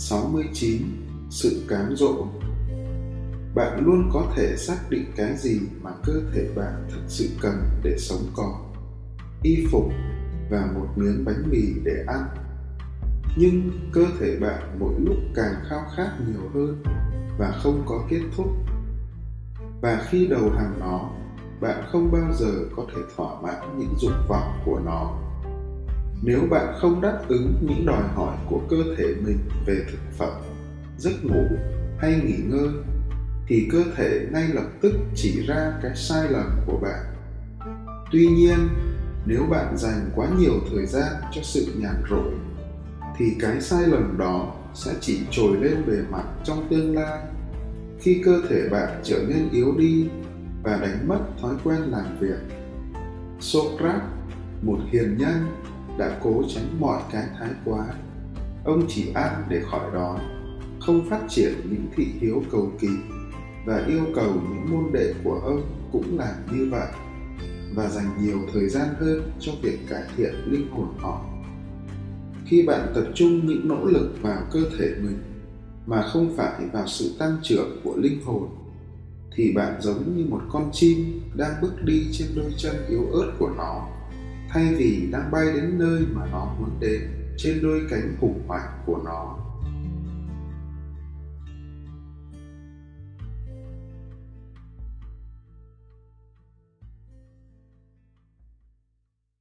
69. Sự cám dỗ Bạn luôn có thể xác định cái gì mà cơ thể bạn thực sự cần để sống còn. Y phục và một miếng bánh mì để ăn. Nhưng cơ thể bạn mỗi lúc càng khao khát nhiều hơn và không có kết thúc. Và khi đầu hàng nó, bạn không bao giờ có thể thỏa mãn những dục vọng của nó nếu bạn không đáp ứng những đòi hỏi của cơ thể mình về thực phẩm, giấc ngủ hay nghỉ ngơi, thì cơ thể ngay lập tức chỉ ra cái sai lầm của bạn. Tuy nhiên, nếu bạn dành quá nhiều thời gian cho sự nhàn rỗi, thì cái sai lầm đó sẽ chỉ trồi lên bề mặt trong tương lai. Khi cơ thể bạn trở nên yếu đi và đánh mất thói quen làm việc, socrates, một hiền nhân đã cố tránh mọi cái thái quá. Ông chỉ ăn để khỏi đói không phát triển những thị hiếu cầu kỳ và yêu cầu những môn đệ của ông cũng làm như vậy và dành nhiều thời gian hơn cho việc cải thiện linh hồn họ. Khi bạn tập trung những nỗ lực vào cơ thể mình mà không phải vào sự tăng trưởng của linh hồn, thì bạn giống như một con chim đang bước đi trên đôi chân yếu ớt của nó thay vì đang bay đến nơi mà nó muốn đến, trên đôi cánh hùng mạnh của nó